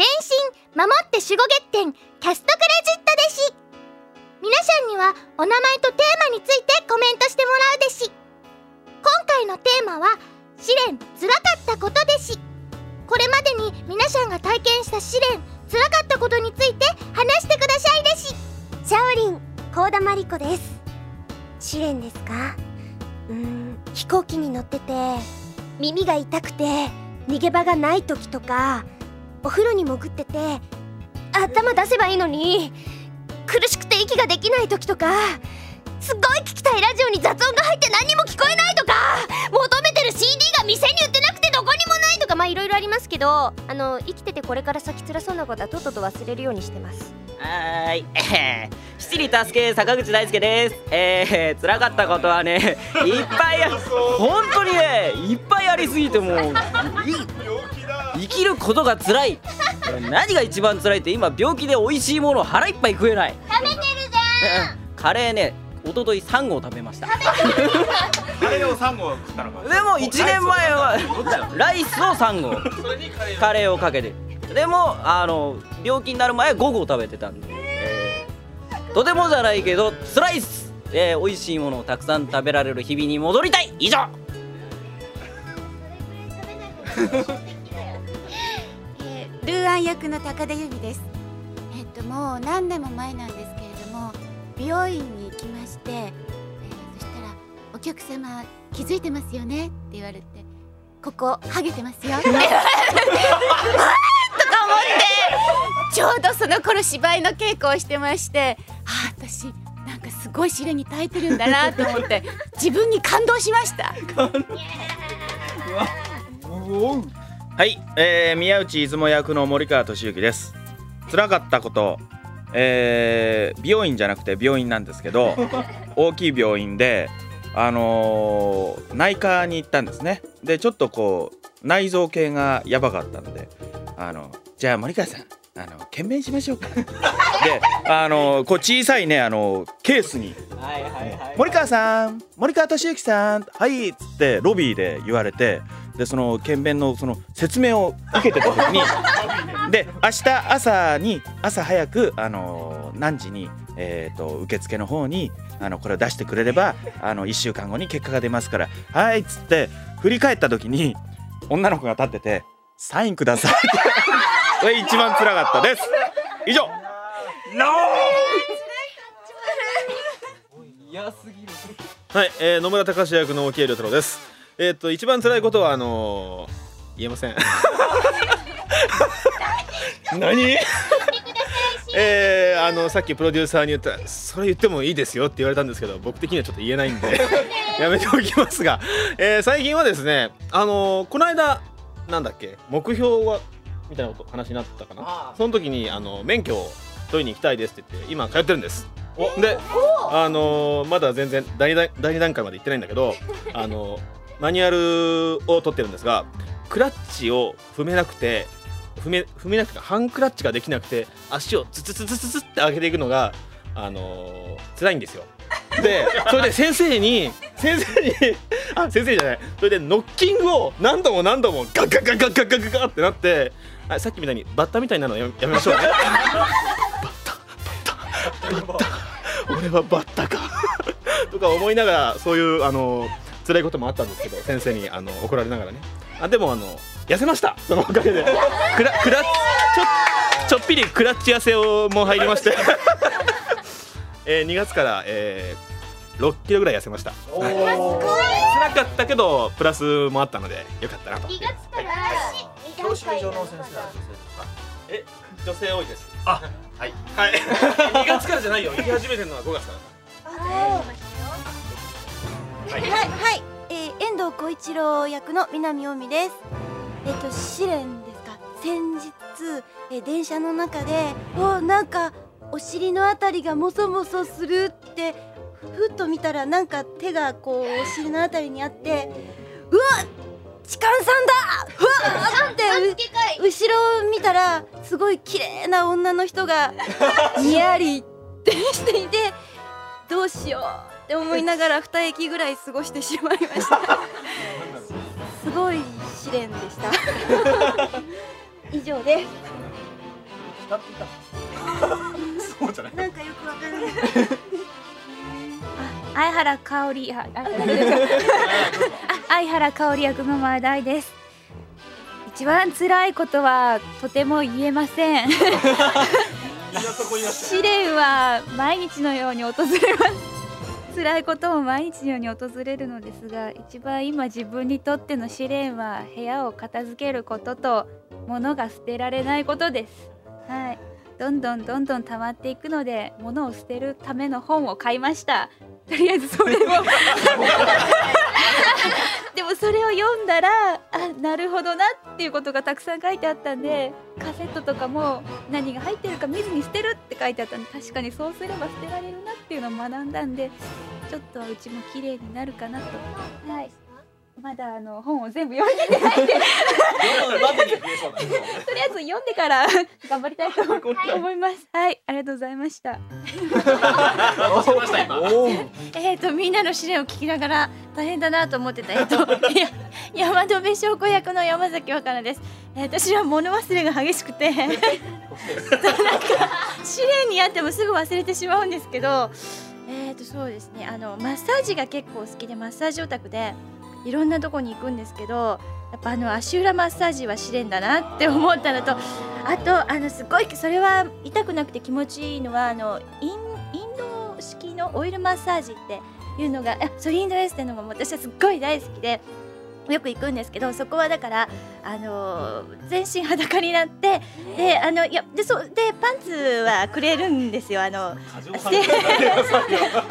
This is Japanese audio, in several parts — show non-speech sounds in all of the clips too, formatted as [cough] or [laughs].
天心守って守護月天キャストクレジットでし皆さんにはお名前とテーマについてコメントしてもらうでし今回のテーマは試練つらかったことでしこれまでに皆さんが体験した試練つらかったことについて話してくださいでしシャオリン高田真理子です。試練ですか？うーん飛行機に乗ってて耳が痛くて逃げ場がない時とかお風呂に潜ってて頭出せばいいのに苦しくて息ができない時とかすっごい聞きたいラジオに雑音が入って何にも聞こえないとか求めてる CD が店に売ってなくてどこにもないとかまあいろいろありますけどあの生きててこれから先辛そうなことはとっとと忘れるようにしてます。はーい、えー、七里助け坂口大輔です。えー、辛かったことはね、いっぱいあ、本当にね、いっぱいありすぎてもう、い [laughs] 生きることが辛い。何が一番辛いって今病気で美味しいものを腹いっぱい食えない。食べてるじゃん。カレーね、一昨日3合食べました。カレーを3合食ったのかでも1年前はライスを3合。それにカレーをかけて。でもあの病気になる前は5合食べてたんで、えー。とてもじゃないけど辛いっす、えー、美味しいものをたくさん食べられる日々に戻りたい。以上。えールーアン役の高田由美です。えっともう何年も前なんですけれども美容院に行きまして、えーそしたら「お客様気づいてますよね?」って言われて「ここハゲてますよ」[laughs] って言われて「わーとか思って。ちょうどその頃芝居の稽古をしてましてあー私なんかすごい試練に耐えてるんだなと思って自分に感動しました [laughs] はい、えー、宮内出雲役の森川俊之です。辛かったことえー、美容院じゃなくて病院なんですけど [laughs] 大きい病院であのー内科に行ったんですね。でちょっとこう内臓系がやばかったのであのじゃあ森川さんあの検便しましょうか。[laughs] であのこう小さいねあのケースに。森川さん森川俊之さんはいっつってロビーで言われてでその検便のその説明を受けてた時に [laughs] で明日朝に朝早くあの何時に、えー、と受付の方にあのこれを出してくれればあの1週間後に結果が出ますからはいっつって振り返った時に女の子が立ってて「サインください」って。[laughs] これ一番辛かったです。以上。嫌すぎるはい、えー、野村隆役の沖江亮太郎です。えっ、と一番辛いことはあのー、言えません。[laughs] 何？えー、あのさっきプロデューサーに言ったそれ言ってもいいですよって言われたんですけど僕的にはちょっと言えないんで [laughs] やめておきますが、えー、最近はですねあのー、この間なんだっけ目標はみたいなこと話になったかな？あその時にあの免許を取りに行きたいですって言って今通ってるんです。であのーまだ全然第二段第二段階まで行ってないんだけどあのーマニュアルを取ってるんですがクラッチを踏めなくて踏め踏めなくて半クラッチができなくて足をツツツツツツって上げていくのがあのー、辛いんですよ。でそれで先生に先生にあ先生じゃないそれでノッキングを何度も何度もガッガッガッガッガッガッガってなってあさっきみたいにバッタみたいなのやめましょうね。バッタ俺はバッタかとか思いながらそういうあのー辛いこともあったんですけど先生にあの怒られながらね。あでもあの痩せました。そのおかげで。クラクラッちょちょっぴりクラッチ痩せをも入りまして、[laughs] えー、2月から、えー、6キロぐらい痩せました。はい。辛かったけどプラスもあったのでよかったなと。2月から教習所の先生は女性ですか？え女性多いです。あはい。はい。2月からじゃないよ。行き始めてるのは5月から。はい、はい、えー、遠藤浩一郎役の南尾美です。えっ、と試練ですか？先日、えー電車の中で、おなんかお尻のあたりがもそもそするってふっと見たらなんか手がこうお尻のあたりにあって、うわ、痴漢さんだ。うわってう後ろを見たらすごい綺麗な女の人が [laughs] にやりってしていて、どうしようって思いながら2駅ぐらい過ごしてしまいました。[laughs] すごい試練でした。[laughs] 以上です。[laughs] そうじゃない。なんかよくわからない。相原香織ああ相原香織役の前大です。一番辛いことはとても言えません。試練は毎日のように訪れます辛いことも毎日のように訪れるのですが一番今自分にとっての試練は部屋を片付けることと物が捨てられないことです。はい。どんどんどんどん溜まっていくので物を捨てるための本を買いました。とりあえずそれを。[laughs] [laughs] でもそれを読んだらあなるほどなっていうことがたくさん書いてあったんでカセットとかも何が入ってるか見ずに捨てるって書いてあったんで確かにそうすれば捨てられるなっていうのを学んだんでちょっとはうちも綺麗になるかなと。はい。まだあの本を全部読み切ってないんで。とりあえず読んでから頑張りたいと [laughs] 思います。はいありがとうございました。えっ、とみんなの試練を聞きながら大変だなと思ってたえっ、[laughs] と山戸部翔子役の山崎若菜です、えー私は物忘れが激しくて。[laughs] なんか試練にあってもすぐ忘れてしまうんですけど。えっ、とそうですね。あのマッサージが結構好きでマッサージオタクでいろんなとこに行くんですけどやっぱあの足裏マッサージは試練だなって思ったのとあとあのすごいそれは痛くなくて気持ちいいのはあのインインド式のオイルマッサージっていうのがそうインドエステのも私はすっごい大好きでよく行くんですけどそこはだからあの全身裸になってであのいやでそうでパンツはくれるんですよ。あの捨て捨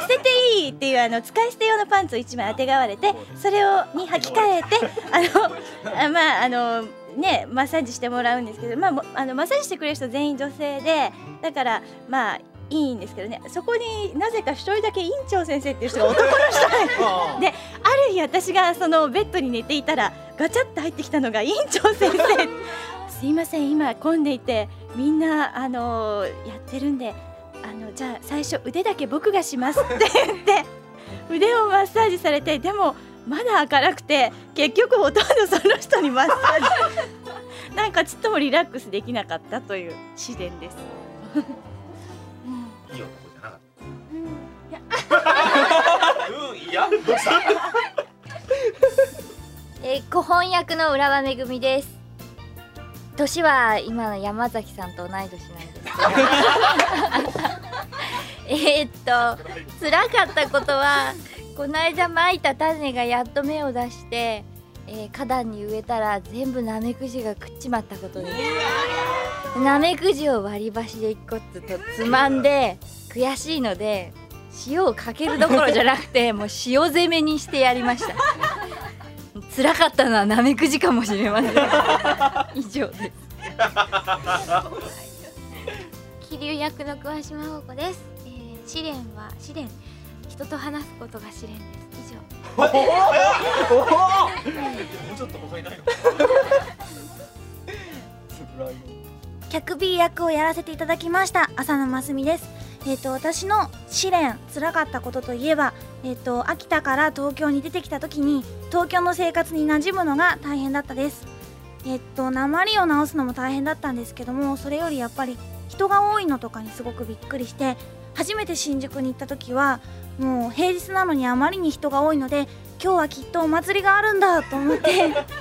てていいっていうあの使い捨て用のパンツを1枚あてがわれてそれをに履き替えてあのあまああのねマッサージしてもらうんですけど、まあも、あのマッサージしてくれる人全員女性でだからまあいいんですけどねそこになぜか一人だけ院長先生っていう人が男の人で [laughs] である日私がそのベッドに寝ていたらガチャって入ってきたのが院長先生。[laughs] すいません今混んでいてみんなあのやってるんであのじゃあ最初腕だけ僕がしますって [laughs] 言って腕をマッサージされてでもまだ明るくて結局ほとんどその人にマッサージ。なんかちっともリラックスできなかったという試練です。うんいや。どうしたえー、古本役の浦和めぐみです。年は今の山崎さんと同い年なんです [laughs] えーっと辛かったことはこの間まいた種がやっと芽を出して、えー花壇に植えたら全部ナメクジが食っちまったことです。ナメクジを割り箸で一個ずつとつまんで悔しいので塩をかけるどころじゃなくて [laughs] もう塩攻めにしてやりました。辛かったのはナメクジかもしれません。[laughs] 以上です。気流役の桑島宝子です、えー試練は試練。人と話すことが試練です。以上。もう [laughs] ちょっと他にないの客 B 役をやらせていただきました。浅野真澄ですえっ、と私の試練辛かったことといえばえっ、と秋田から東京に出てきた時に東京の生活に馴染むのが大変だったです。えっ、と鉛を直すのも大変だったんですけどもそれよりやっぱり人が多いのとかにすごくびっくりして初めて新宿に行った時はもう平日なのにあまりに人が多いので今日はきっとお祭りがあるんだと思って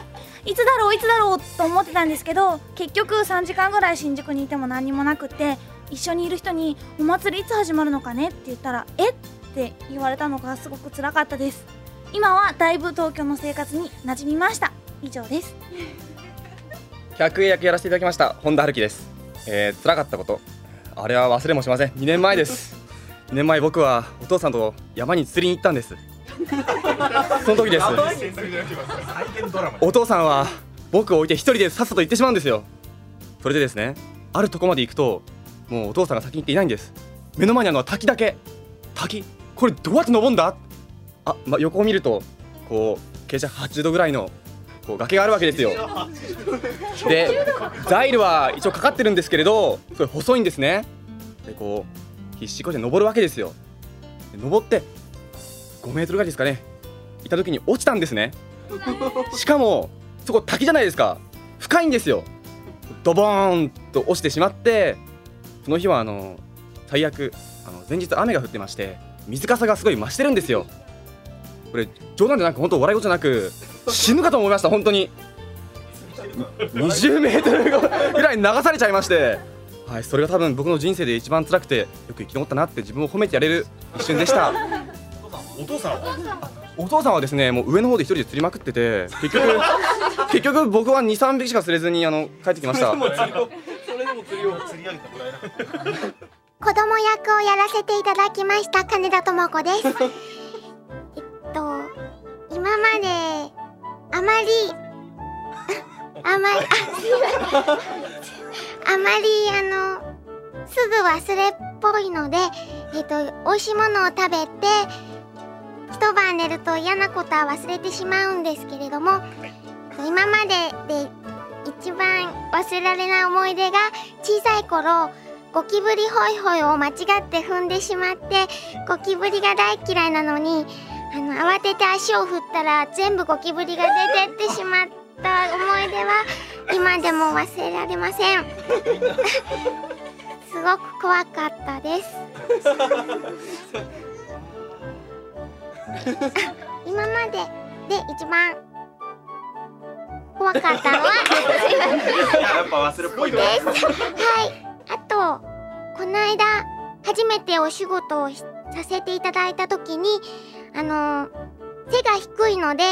[laughs] いつだろういつだろうと思ってたんですけど結局3時間ぐらい新宿にいても何にもなくって一緒にいる人に「お祭りいつ始まるのかね?」って言ったら「えっ?」て言われたのがすごく辛かったです。今はだいぶ東京の生活に馴染みました。以上です。[laughs] 客役やらせていただきました。本田春樹です、えー、辛かったこと。あれは忘れもしません。2年前です。[laughs] 2年前僕はお父さんと山に釣りに行ったんです。[laughs] その時です。お父さんは僕を置いて一人でさっさと行ってしまうんですよ。それでですねあるとこまで行くともうお父さんが先に行っていないんです。目の前にあるのは滝だけ。滝？これどうやって登るんだ？あ、ま、横を見るとこう傾斜80度ぐらいのこう崖があるわけですよ。でザイルは一応かかってるんですけれどそれ細いんですね。でこう必死こいて登るわけですよ。で登って5メートルぐらいですかね。いた時に落ちたんですね。しかもそこ滝じゃないですか。深いんですよ。ドボーンと落ちてしまってその日はあの最悪あの前日雨が降ってまして水かさがすごい増してるんですよ。これ冗談じゃなく本当笑い事じゃなく死ぬかと思いました本当に。20メートルぐらい流されちゃいまして。はいそれが多分僕の人生で一番辛くてよく生き残ったなって自分を褒めてやれる一瞬でした。お父さんは？お父さんはですねもう上の方で一人で釣りまくってて結局結局僕は23匹しか釣れずにあの帰ってきました [laughs] 釣りを釣り上げてもらえなかった子供役をやらせていただきました金田智子です。えっと今まであまり [laughs] あまりああまりあのすぐ忘れっぽいのでえっと美味しいものを食べて一晩寝ると嫌なことは忘れてしまうんですけれども今までで忘れられない思い出が小さい頃ゴキブリホイホイを間違って踏んでしまってゴキブリが大嫌いなのにあの慌てて足を振ったら全部ゴキブリが出てってしまった思い出は今でも忘れられません。[laughs] すごく怖かったです。[laughs] 今までで一番怖かったのはやっぱ忘れっぽいのです。はい。あとこの間初めてお仕事をしさせていただいた時にあの背が低いので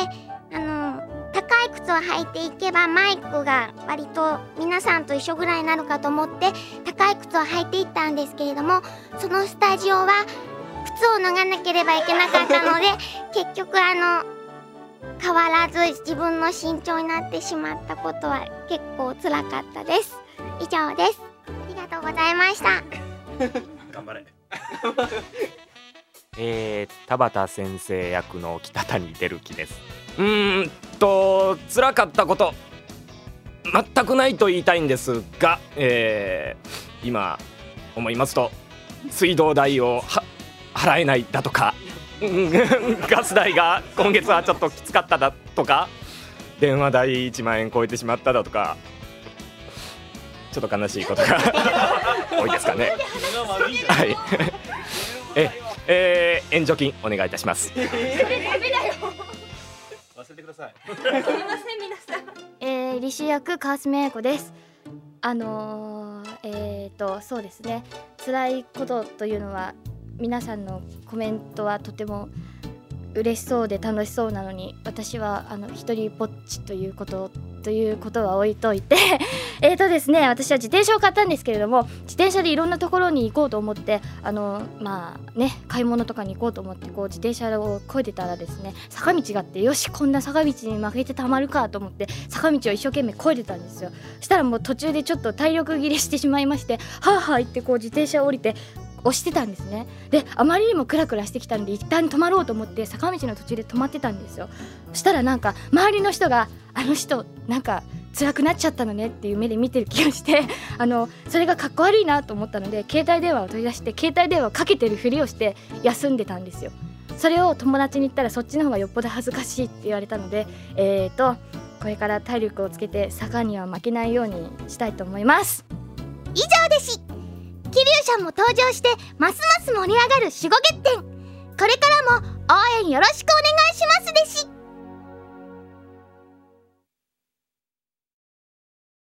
あの高い靴を履いていけばマイクが割と皆さんと一緒ぐらいになるかと思って高い靴を履いていったんですけれどもそのスタジオは靴を脱がなければいけなかったので結局あの変わらず自分の身長になってしまったことは結構辛かったです。以上です。ありがとうございました。[laughs] 頑張れ。[laughs] えー、田畑先生役の北谷照樹です。うーんと辛かったこと全くないと言いたいんですが、えー、今思いますと水道代をは払えないだとかうんガス代が今月はちょっときつかっただとか電話代1万円超えてしまっただとかちょっと悲しいことが [laughs] 多いですかね。はい。[laughs] ええー、援助金お願いいたします。忘れてください。えー、履修役川澄英子です。あのー、えーとそうですね。辛いことというのは皆さんのコメントはとても嬉しそうで楽しそうなのに私はあの一人ぼっちということということは置いといて [laughs] えーとですね私は自転車を買ったんですけれども自転車でいろんなところに行こうと思ってあのまあね買い物とかに行こうと思ってこう自転車を越えてたらですね坂道があってよしこんな坂道に負けてたまるかと思って坂道を一生懸命越えてたんですよ。したらもう途中でちょっと体力切れしてしまいましてはあはあ言ってこう自転車を降りて押してたんですね。であまりにもクラクラしてきたんで一旦止まろうと思って坂道の途中で止まってたんですよ。そしたらなんか周りの人があの人なんか辛くなっちゃったのねっていう目で見てる気がして [laughs] あのそれがかっこ悪いなと思ったので携帯電話を取り出して携帯電話をかけてるふりをして休んでたんですよ。それを友達に言ったらそっちの方がよっぽど恥ずかしいって言われたのでえーとこれから体力をつけて坂には負けないようにしたいと思います。以上でしちゃんも登場してますます盛り上がる守護月展。これからも応援よろしくお願いしますでし